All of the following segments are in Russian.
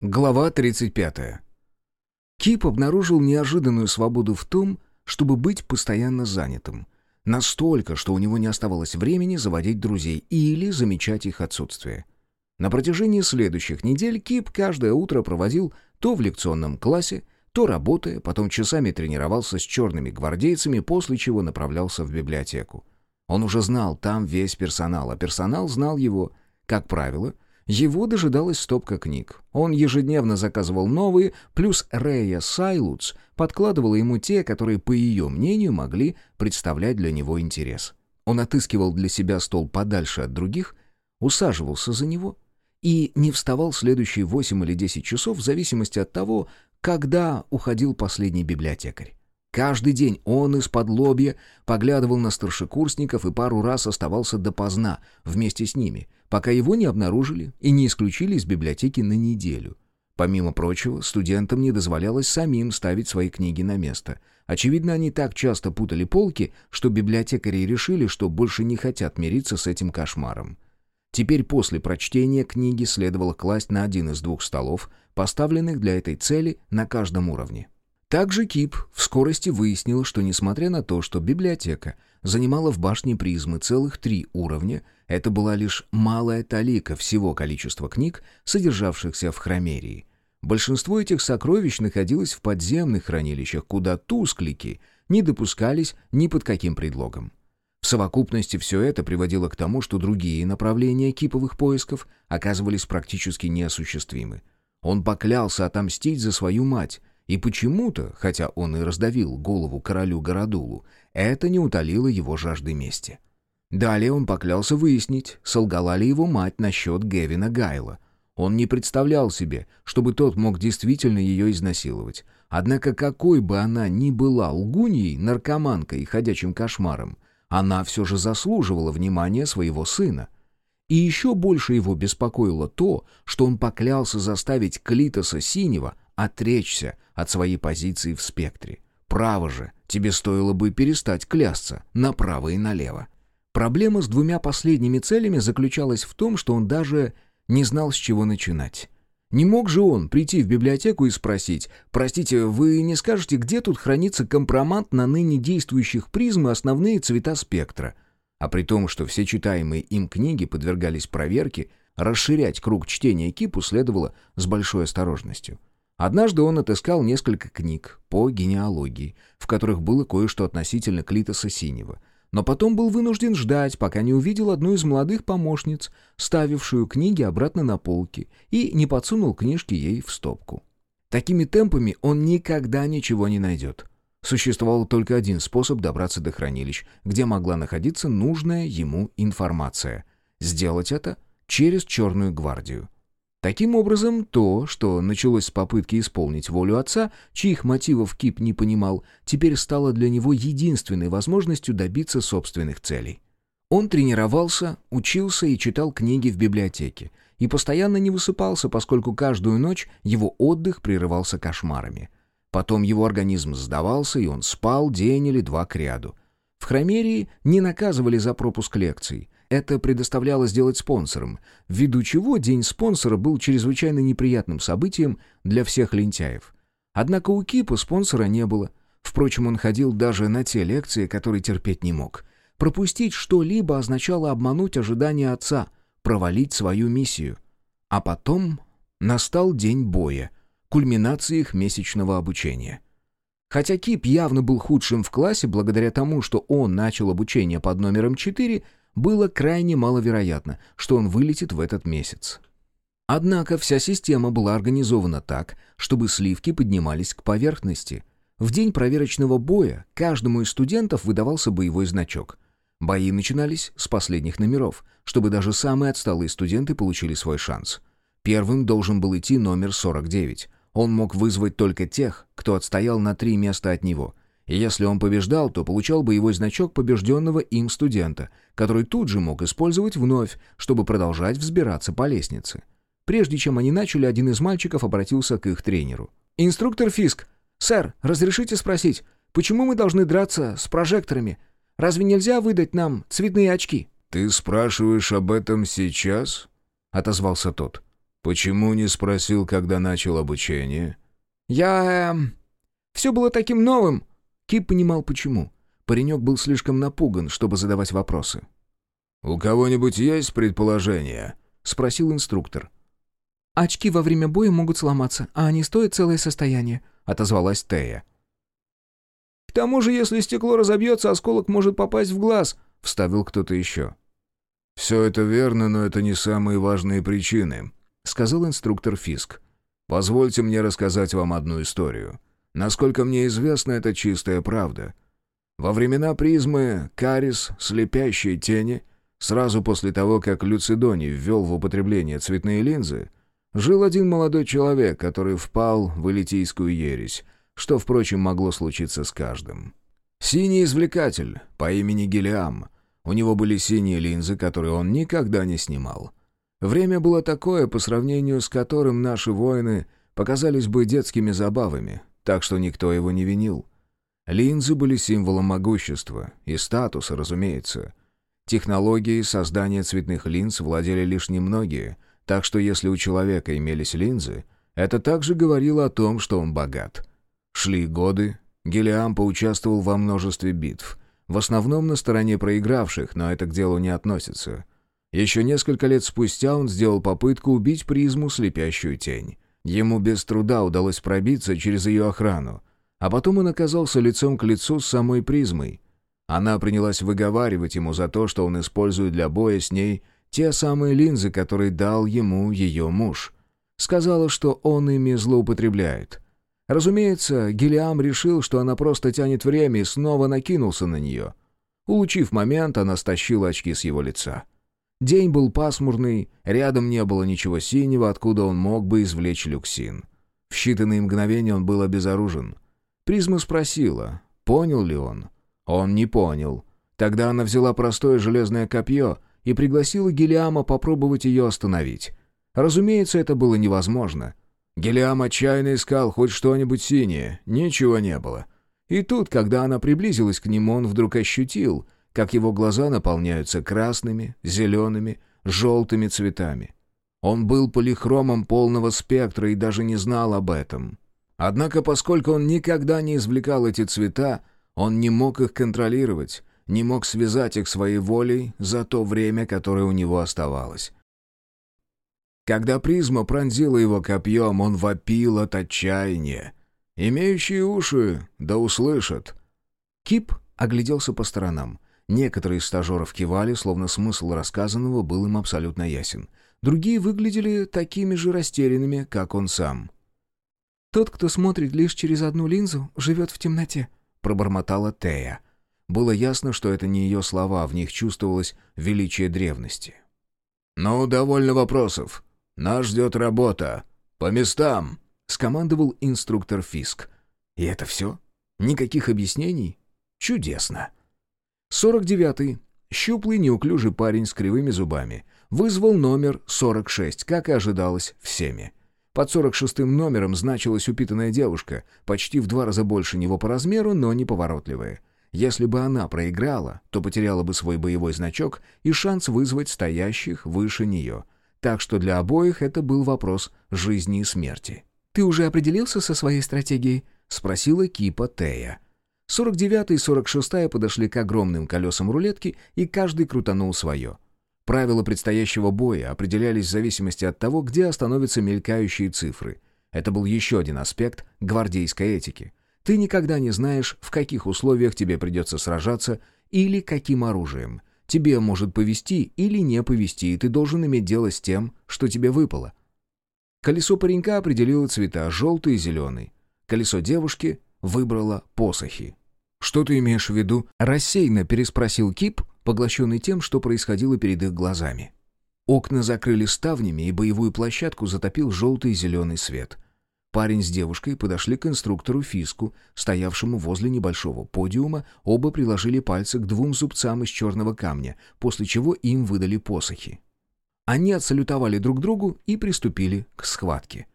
Глава 35. Кип обнаружил неожиданную свободу в том, чтобы быть постоянно занятым. Настолько, что у него не оставалось времени заводить друзей или замечать их отсутствие. На протяжении следующих недель Кип каждое утро проводил то в лекционном классе, то работая, потом часами тренировался с черными гвардейцами, после чего направлялся в библиотеку. Он уже знал там весь персонал, а персонал знал его, как правило — его дожидалась стопка книг. Он ежедневно заказывал новые, плюс Рея Сайлутс подкладывала ему те, которые, по ее мнению, могли представлять для него интерес. Он отыскивал для себя стол подальше от других, усаживался за него и не вставал следующие восемь или десять часов в зависимости от того, когда уходил последний библиотекарь. Каждый день он из-под лобья поглядывал на старшекурсников и пару раз оставался допоздна вместе с ними, пока его не обнаружили и не исключили из библиотеки на неделю. Помимо прочего, студентам не дозволялось самим ставить свои книги на место. Очевидно, они так часто путали полки, что библиотекари решили, что больше не хотят мириться с этим кошмаром. Теперь после прочтения книги следовало класть на один из двух столов, поставленных для этой цели на каждом уровне. Также Кип в скорости выяснил, что несмотря на то, что библиотека занимала в башне призмы целых три уровня, это была лишь малая талика всего количества книг, содержавшихся в хромерии. Большинство этих сокровищ находилось в подземных хранилищах, куда тусклики не допускались ни под каким предлогом. В совокупности все это приводило к тому, что другие направления киповых поисков оказывались практически неосуществимы. Он поклялся отомстить за свою мать, и почему-то, хотя он и раздавил голову королю Городулу, это не утолило его жажды мести. Далее он поклялся выяснить, солгала ли его мать насчет Гевина Гайла. Он не представлял себе, чтобы тот мог действительно ее изнасиловать. Однако какой бы она ни была лгуньей, наркоманкой и ходячим кошмаром, она все же заслуживала внимания своего сына. И еще больше его беспокоило то, что он поклялся заставить Клитоса Синего отречься от своей позиции в спектре. Право же, тебе стоило бы перестать клясться направо и налево. Проблема с двумя последними целями заключалась в том, что он даже не знал, с чего начинать. Не мог же он прийти в библиотеку и спросить, «Простите, вы не скажете, где тут хранится компромат на ныне действующих призм и основные цвета спектра?» А при том, что все читаемые им книги подвергались проверке, расширять круг чтения Кипу следовало с большой осторожностью. Однажды он отыскал несколько книг по генеалогии, в которых было кое-что относительно Клитоса Синего, но потом был вынужден ждать, пока не увидел одну из молодых помощниц, ставившую книги обратно на полки, и не подсунул книжки ей в стопку. Такими темпами он никогда ничего не найдет. Существовал только один способ добраться до хранилищ, где могла находиться нужная ему информация. Сделать это через Черную гвардию. Таким образом, то, что началось с попытки исполнить волю отца, чьих мотивов Кип не понимал, теперь стало для него единственной возможностью добиться собственных целей. Он тренировался, учился и читал книги в библиотеке, и постоянно не высыпался, поскольку каждую ночь его отдых прерывался кошмарами. Потом его организм сдавался, и он спал день или два кряду. В Хромерии не наказывали за пропуск лекций, это предоставлялось делать спонсорам, ввиду чего день спонсора был чрезвычайно неприятным событием для всех лентяев. Однако у Кипа спонсора не было. Впрочем, он ходил даже на те лекции, которые терпеть не мог. Пропустить что-либо означало обмануть ожидания отца, провалить свою миссию. А потом настал день боя, кульминации их месячного обучения. Хотя Кип явно был худшим в классе благодаря тому, что он начал обучение под номером 4, было крайне маловероятно, что он вылетит в этот месяц. Однако вся система была организована так, чтобы сливки поднимались к поверхности. В день проверочного боя каждому из студентов выдавался боевой значок. Бои начинались с последних номеров, чтобы даже самые отсталые студенты получили свой шанс. Первым должен был идти номер 49. Он мог вызвать только тех, кто отстоял на три места от него — и если он побеждал, то получал боевой значок побежденного им студента, который тут же мог использовать вновь, чтобы продолжать взбираться по лестнице. Прежде чем они начали, один из мальчиков обратился к их тренеру. «Инструктор Фиск, сэр, разрешите спросить, почему мы должны драться с прожекторами? Разве нельзя выдать нам цветные очки?» «Ты спрашиваешь об этом сейчас?» — отозвался тот. «Почему не спросил, когда начал обучение?» «Я... Эм, все было таким новым». Кип понимал, почему. Паренек был слишком напуган, чтобы задавать вопросы. «У кого-нибудь есть предположение?» — спросил инструктор. «Очки во время боя могут сломаться, а они стоят целое состояние», — отозвалась Тея. «К тому же, если стекло разобьется, осколок может попасть в глаз», — вставил кто-то еще. «Все это верно, но это не самые важные причины», — сказал инструктор Фиск. «Позвольте мне рассказать вам одну историю. Насколько мне известно, это чистая правда. Во времена призмы Карис, слепящие тени, сразу после того, как Люцидоний ввел в употребление цветные линзы, жил один молодой человек, который впал в элитийскую ересь, что, впрочем, могло случиться с каждым. Синий извлекатель по имени Гелиам. У него были синие линзы, которые он никогда не снимал. Время было такое, по сравнению с которым наши воины показались бы детскими забавами, так что никто его не винил. Линзы были символом могущества и статуса, разумеется. Технологией создания цветных линз владели лишь немногие, так что если у человека имелись линзы, это также говорило о том, что он богат. Шли годы, Гелиам поучаствовал во множестве битв, в основном на стороне проигравших, но это к делу не относится. Еще несколько лет спустя он сделал попытку убить призму слепящую тень. Ему без труда удалось пробиться через ее охрану, а потом он оказался лицом к лицу с самой призмой. Она принялась выговаривать ему за то, что он использует для боя с ней те самые линзы, которые дал ему ее муж. Сказала, что он ими злоупотребляет. Разумеется, Гелиам решил, что она просто тянет время и снова накинулся на нее. Улучив момент, она стащила очки с его лица. День был пасмурный, рядом не было ничего синего, откуда он мог бы извлечь люксин. В считанные мгновения он был обезоружен. Призма спросила, понял ли он. Он не понял. Тогда она взяла простое железное копье и пригласила Гелиама попробовать ее остановить. Разумеется, это было невозможно. Гелиам отчаянно искал хоть что-нибудь синее, ничего не было. И тут, когда она приблизилась к нему, он вдруг ощутил — как его глаза наполняются красными, зелеными, желтыми цветами. Он был полихромом полного спектра и даже не знал об этом. Однако, поскольку он никогда не извлекал эти цвета, он не мог их контролировать, не мог связать их своей волей за то время, которое у него оставалось. Когда призма пронзила его копьем, он вопил от отчаяния. «Имеющие уши, да услышат». Кип огляделся по сторонам. Некоторые из стажеров кивали, словно смысл рассказанного был им абсолютно ясен. Другие выглядели такими же растерянными, как он сам. «Тот, кто смотрит лишь через одну линзу, живет в темноте», — пробормотала Тея. Было ясно, что это не ее слова, в них чувствовалось величие древности. «Ну, довольно вопросов. Нас ждет работа. По местам!» — скомандовал инструктор Фиск. «И это все? Никаких объяснений? Чудесно!» 49-й. Щуплый, неуклюжий парень с кривыми зубами. Вызвал номер 46, как и ожидалось, всеми. Под 46-м номером значилась упитанная девушка, почти в два раза больше него по размеру, но неповоротливая. Если бы она проиграла, то потеряла бы свой боевой значок и шанс вызвать стоящих выше нее. Так что для обоих это был вопрос жизни и смерти. «Ты уже определился со своей стратегией?» — спросила Кипа Тея. 49 и 46 подошли к огромным колесам рулетки, и каждый крутанул свое. Правила предстоящего боя определялись в зависимости от того, где остановятся мелькающие цифры. Это был еще один аспект гвардейской этики. Ты никогда не знаешь, в каких условиях тебе придется сражаться или каким оружием. Тебе может повести или не повести, и ты должен иметь дело с тем, что тебе выпало. Колесо паренька определило цвета желтый и зеленый. Колесо девушки выбрало посохи. «Что ты имеешь в виду?» — рассеянно переспросил Кип, поглощенный тем, что происходило перед их глазами. Окна закрыли ставнями, и боевую площадку затопил желтый и зеленый свет. Парень с девушкой подошли к инструктору Фиску, стоявшему возле небольшого подиума, оба приложили пальцы к двум зубцам из черного камня, после чего им выдали посохи. Они отсалютовали друг другу и приступили к схватке.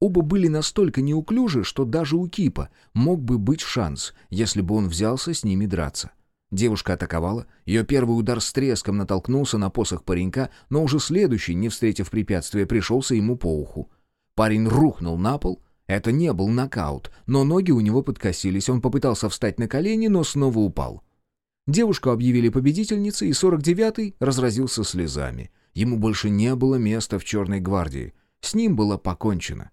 Оба были настолько неуклюжи, что даже у Кипа мог бы быть шанс, если бы он взялся с ними драться. Девушка атаковала, ее первый удар с треском натолкнулся на посох паренька, но уже следующий, не встретив препятствия, пришелся ему по уху. Парень рухнул на пол. Это не был нокаут, но ноги у него подкосились, он попытался встать на колени, но снова упал. Девушку объявили победительницей, и 49-й разразился слезами. Ему больше не было места в Черной гвардии. С ним было покончено.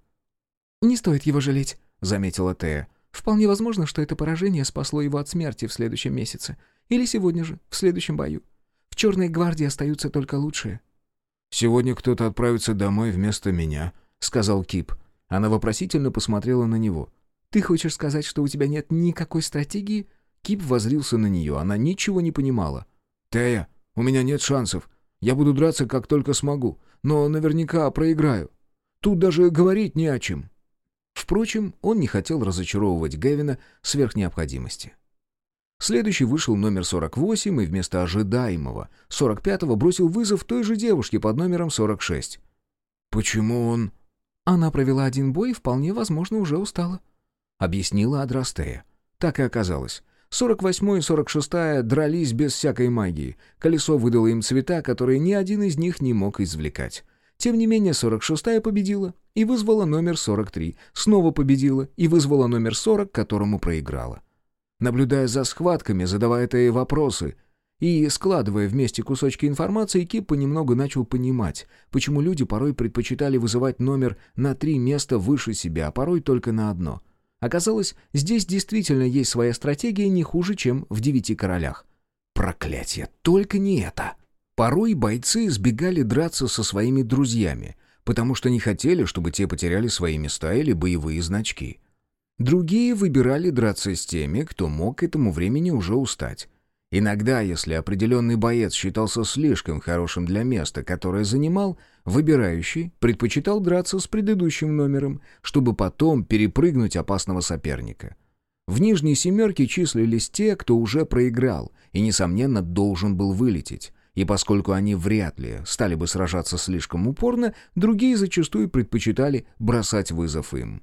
«Не стоит его жалеть», — заметила Тея. «Вполне возможно, что это поражение спасло его от смерти в следующем месяце. Или сегодня же, в следующем бою. В Черной гвардии остаются только лучшие». «Сегодня кто-то отправится домой вместо меня», — сказал Кип. Она вопросительно посмотрела на него. «Ты хочешь сказать, что у тебя нет никакой стратегии?» Кип возрился на нее, она ничего не понимала. «Тея, у меня нет шансов. Я буду драться, как только смогу, но наверняка проиграю. Тут даже говорить не о чем». Впрочем, он не хотел разочаровывать Гевина сверх необходимости. Следующий вышел номер 48 и вместо ожидаемого 45-го бросил вызов той же девушке под номером 46. «Почему он...» «Она провела один бой и, вполне возможно, уже устала», — объяснила Адрастея. Так и оказалось. 48 и 46 дрались без всякой магии. Колесо выдало им цвета, которые ни один из них не мог извлекать. Тем не менее, 46-я победила и вызвала номер 43, снова победила и вызвала номер 40, которому проиграла. Наблюдая за схватками, задавая ей вопросы и складывая вместе кусочки информации, Кип понемногу начал понимать, почему люди порой предпочитали вызывать номер на три места выше себя, а порой только на одно — Оказалось, здесь действительно есть своя стратегия не хуже, чем в «Девяти королях». Проклятие, только не это. Порой бойцы избегали драться со своими друзьями, потому что не хотели, чтобы те потеряли свои места или боевые значки. Другие выбирали драться с теми, кто мог к этому времени уже устать. Иногда, если определенный боец считался слишком хорошим для места, которое занимал, выбирающий предпочитал драться с предыдущим номером, чтобы потом перепрыгнуть опасного соперника. В нижней семерке числились те, кто уже проиграл и, несомненно, должен был вылететь. И поскольку они вряд ли стали бы сражаться слишком упорно, другие зачастую предпочитали бросать вызов им.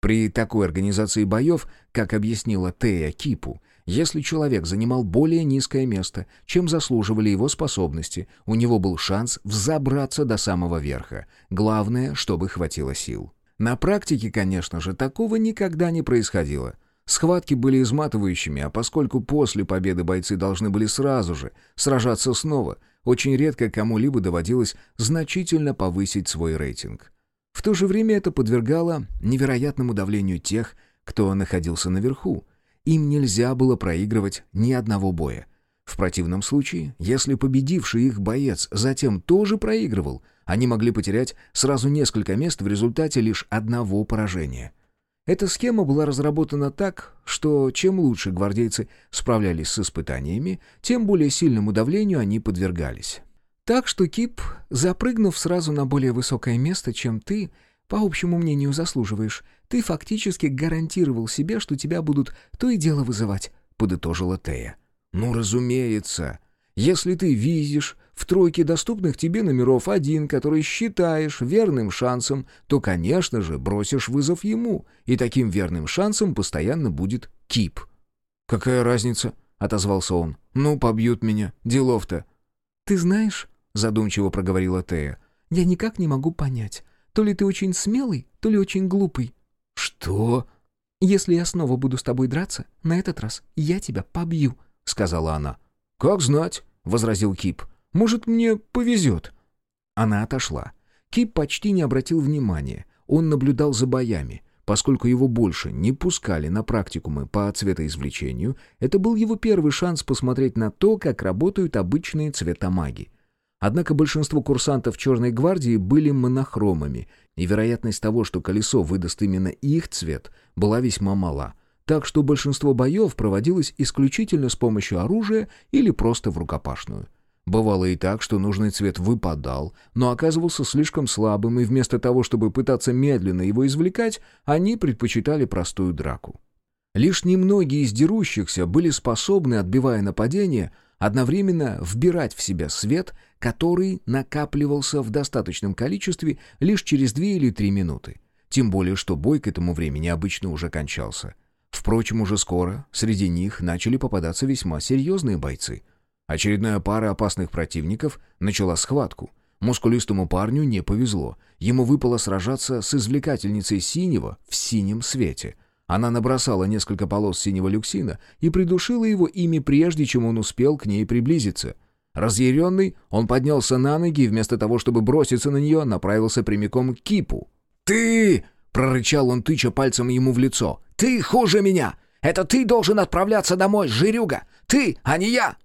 При такой организации боев, как объяснила Тея Кипу, если человек занимал более низкое место, чем заслуживали его способности, у него был шанс взобраться до самого верха. Главное, чтобы хватило сил. На практике, конечно же, такого никогда не происходило. Схватки были изматывающими, а поскольку после победы бойцы должны были сразу же сражаться снова, очень редко кому-либо доводилось значительно повысить свой рейтинг. В то же время это подвергало невероятному давлению тех, кто находился наверху, им нельзя было проигрывать ни одного боя. В противном случае, если победивший их боец затем тоже проигрывал, они могли потерять сразу несколько мест в результате лишь одного поражения. Эта схема была разработана так, что чем лучше гвардейцы справлялись с испытаниями, тем более сильному давлению они подвергались. Так что Кип, запрыгнув сразу на более высокое место, чем ты, по общему мнению, заслуживаешь. Ты фактически гарантировал себе, что тебя будут то и дело вызывать», — подытожила Тея. «Ну, разумеется. Если ты видишь в тройке доступных тебе номеров один, который считаешь верным шансом, то, конечно же, бросишь вызов ему, и таким верным шансом постоянно будет Кип». «Какая разница?» — отозвался он. «Ну, побьют меня. Делов-то». «Ты знаешь...» — задумчиво проговорила Тея. «Я никак не могу понять, то ли ты очень смелый, то ли очень глупый». «Что?» «Если я снова буду с тобой драться, на этот раз я тебя побью», — сказала она. «Как знать», — возразил Кип. «Может, мне повезет». Она отошла. Кип почти не обратил внимания. Он наблюдал за боями. Поскольку его больше не пускали на практикумы по цветоизвлечению, это был его первый шанс посмотреть на то, как работают обычные цветомаги. Однако большинство курсантов Черной гвардии были монохромами, и вероятность того, что колесо выдаст именно их цвет, была весьма мала. Так что большинство боев проводилось исключительно с помощью оружия или просто в рукопашную. Бывало и так, что нужный цвет выпадал, но оказывался слишком слабым, и вместо того, чтобы пытаться медленно его извлекать, они предпочитали простую драку. Лишь немногие из дерущихся были способны, отбивая нападение, одновременно вбирать в себя свет, который накапливался в достаточном количестве лишь через две или три минуты. Тем более, что бой к этому времени обычно уже кончался. Впрочем, уже скоро среди них начали попадаться весьма серьезные бойцы. Очередная пара опасных противников начала схватку. Мускулистому парню не повезло. Ему выпало сражаться с извлекательницей синего в синем свете. Она набросала несколько полос синего люксина и придушила его ими прежде, чем он успел к ней приблизиться. Разъяренный, он поднялся на ноги и вместо того, чтобы броситься на нее, направился прямиком к кипу. «Ты!» — прорычал он, тыча пальцем ему в лицо. «Ты хуже меня! Это ты должен отправляться домой, жирюга! Ты, а не я!»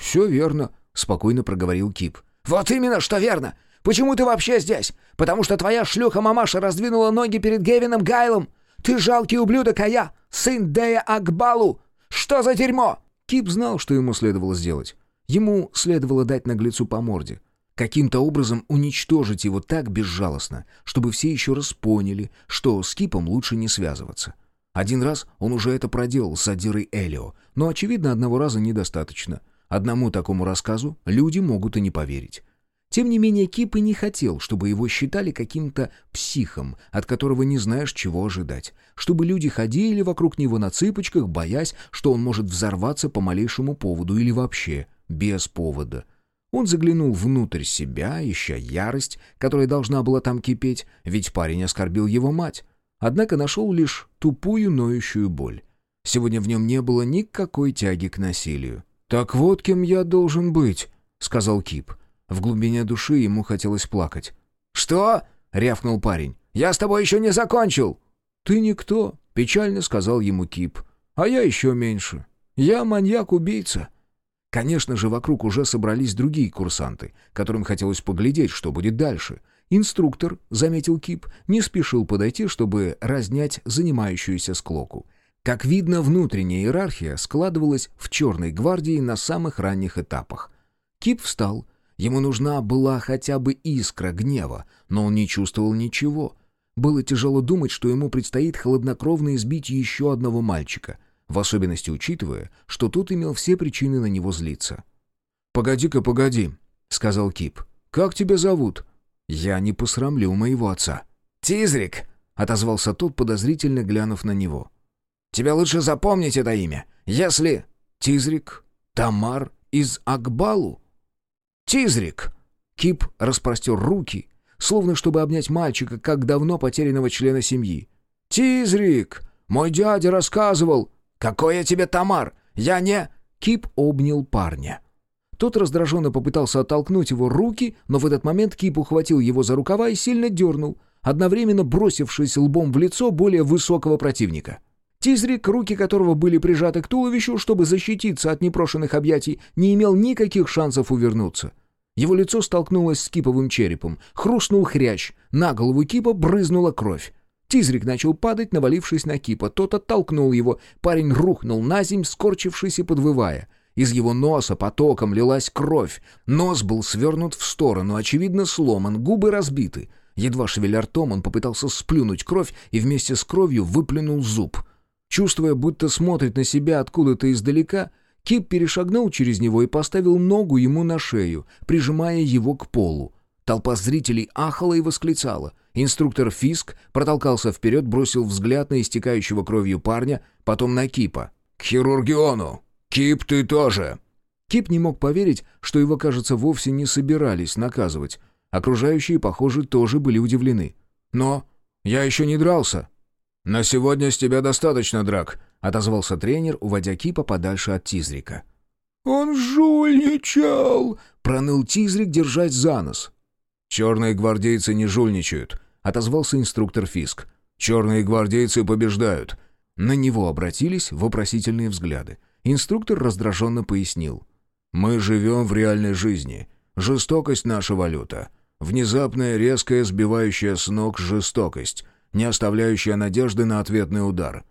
«Все верно», — спокойно проговорил Кип. «Вот именно, что верно! Почему ты вообще здесь? Потому что твоя шлюха-мамаша раздвинула ноги перед Гевином Гайлом? Ты жалкий ублюдок, а я сын Дея Акбалу! Что за дерьмо?» Кип знал, что ему следовало сделать. Ему следовало дать наглецу по морде. Каким-то образом уничтожить его так безжалостно, чтобы все еще раз поняли, что с Кипом лучше не связываться. Один раз он уже это проделал с Адирой Элио, но, очевидно, одного раза недостаточно. Одному такому рассказу люди могут и не поверить. Тем не менее, Кип и не хотел, чтобы его считали каким-то психом, от которого не знаешь, чего ожидать. Чтобы люди ходили вокруг него на цыпочках, боясь, что он может взорваться по малейшему поводу или вообще без повода. Он заглянул внутрь себя, ища ярость, которая должна была там кипеть, ведь парень оскорбил его мать. Однако нашел лишь тупую ноющую боль. Сегодня в нем не было никакой тяги к насилию. «Так вот кем я должен быть», — сказал Кип. В глубине души ему хотелось плакать. «Что?» — рявкнул парень. «Я с тобой еще не закончил!» «Ты никто», — печально сказал ему Кип. «А я еще меньше. Я маньяк-убийца». Конечно же, вокруг уже собрались другие курсанты, которым хотелось поглядеть, что будет дальше. Инструктор, заметил Кип, не спешил подойти, чтобы разнять занимающуюся склоку. Как видно, внутренняя иерархия складывалась в Черной гвардии на самых ранних этапах. Кип встал. Ему нужна была хотя бы искра гнева, но он не чувствовал ничего. Было тяжело думать, что ему предстоит хладнокровно избить еще одного мальчика — в особенности учитывая, что тот имел все причины на него злиться. «Погоди-ка, погоди», — сказал Кип. «Как тебя зовут?» «Я не посрамлю моего отца». «Тизрик», — отозвался тот, подозрительно глянув на него. «Тебе лучше запомнить это имя, если...» «Тизрик? Тамар из Акбалу?» «Тизрик!» Кип распростер руки, словно чтобы обнять мальчика, как давно потерянного члена семьи. «Тизрик! Мой дядя рассказывал...» «Какой я тебе Тамар? Я не...» Кип обнял парня. Тот раздраженно попытался оттолкнуть его руки, но в этот момент Кип ухватил его за рукава и сильно дернул, одновременно бросившись лбом в лицо более высокого противника. Тизрик, руки которого были прижаты к туловищу, чтобы защититься от непрошенных объятий, не имел никаких шансов увернуться. Его лицо столкнулось с киповым черепом, хрустнул хрящ, на голову кипа брызнула кровь. Тизрик начал падать, навалившись на Кипа. Тот оттолкнул его. Парень рухнул на земь, скорчившись и подвывая. Из его носа потоком лилась кровь. Нос был свернут в сторону, очевидно сломан, губы разбиты. Едва шевеля ртом, он попытался сплюнуть кровь и вместе с кровью выплюнул зуб. Чувствуя, будто смотрит на себя откуда-то издалека, Кип перешагнул через него и поставил ногу ему на шею, прижимая его к полу. Толпа зрителей ахала и восклицала. Инструктор Фиск протолкался вперед, бросил взгляд на истекающего кровью парня, потом на Кипа. «К хирургиону! Кип, ты тоже!» Кип не мог поверить, что его, кажется, вовсе не собирались наказывать. Окружающие, похоже, тоже были удивлены. «Но я еще не дрался». «На сегодня с тебя достаточно драк», — отозвался тренер, уводя Кипа подальше от Тизрика. «Он жульничал!» — проныл Тизрик, держась за нос. «Черные гвардейцы не жульничают», — отозвался инструктор Фиск. «Черные гвардейцы побеждают». На него обратились вопросительные взгляды. Инструктор раздраженно пояснил. «Мы живем в реальной жизни. Жестокость — наша валюта. Внезапная, резкая, сбивающая с ног жестокость, не оставляющая надежды на ответный удар.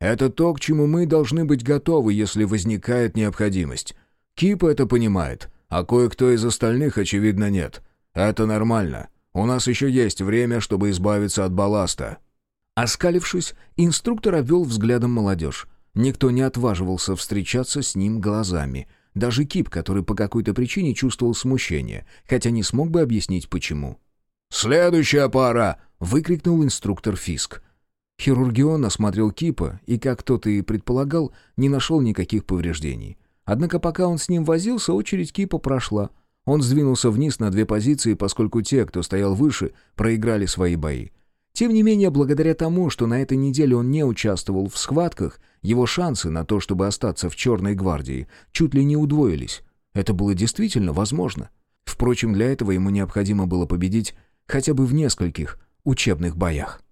Это то, к чему мы должны быть готовы, если возникает необходимость. Кип это понимает, а кое-кто из остальных, очевидно, нет. «Это нормально. У нас еще есть время, чтобы избавиться от балласта». Оскалившись, инструктор обвел взглядом молодежь. Никто не отваживался встречаться с ним глазами. Даже Кип, который по какой-то причине чувствовал смущение, хотя не смог бы объяснить, почему. «Следующая пара!» — выкрикнул инструктор Фиск. Хирургион осмотрел Кипа и, как тот и предполагал, не нашел никаких повреждений. Однако пока он с ним возился, очередь Кипа прошла. Он сдвинулся вниз на две позиции, поскольку те, кто стоял выше, проиграли свои бои. Тем не менее, благодаря тому, что на этой неделе он не участвовал в схватках, его шансы на то, чтобы остаться в Черной гвардии, чуть ли не удвоились. Это было действительно возможно. Впрочем, для этого ему необходимо было победить хотя бы в нескольких учебных боях.